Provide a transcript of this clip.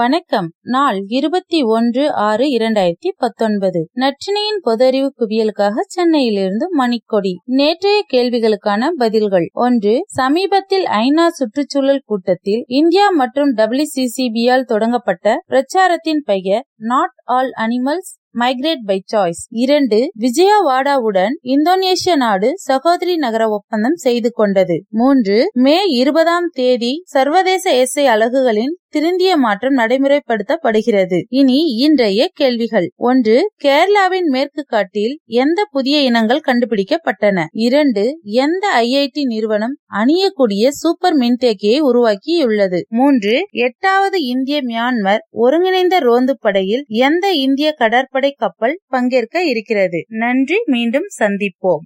வணக்கம். நாள் இருபத்தி ஒன்று ஆறு இரண்டாயிரத்தி பத்தொன்பது. நற்றினையின் பொதறிவு குவியலுக்காக சென்னையிலிருந்து மணிக்கொடி. நேற்றைய கேள்விகளுக்கான பதில்கள். ஒன்று சமீபத்தில் ஐநா சுற்றுச்சூழல் கூட்டத்தில் இந்தியா மற்றும் டபிள்யூசிசிபியால் தொடங்கப்பட்ட பிரச்சாரத்தின் பெயர் not all animals migrate by choice இரண்டு விஜயவாடாவுடன் இந்தோனேஷிய நாடு சகோதரி நகர ஒப்பந்தம் செய்து கொண்டது. மூன்று மே இருபதாம் தேதி சர்வதேச எஸ்ஐ அலகுகளின் திருந்திய மாற்றம் நடைமுறைப்படுத்தப்படுகிறது. இனி இன்றைய கேள்விகள். ஒன்று கேரளாவின் மேற்கு காட்டில் எந்த புதிய இனங்கள் கண்டுபிடிக்கப்பட்டன? இரண்டு எந்த ஐஐடி நிறுவனம் அணியக்கூடிய சூப்பர் மின்தேக்கியை உருவாக்கியுள்ளது? மூன்று எட்டாவது இந்திய மியான்மர் ஒருங்கிணைந்த ரோந்து படையில் எந்த இந்திய கடற்படை கப்பல் பங்கேற்க இருக்கிறது நன்றி மீண்டும் சந்திப்போம்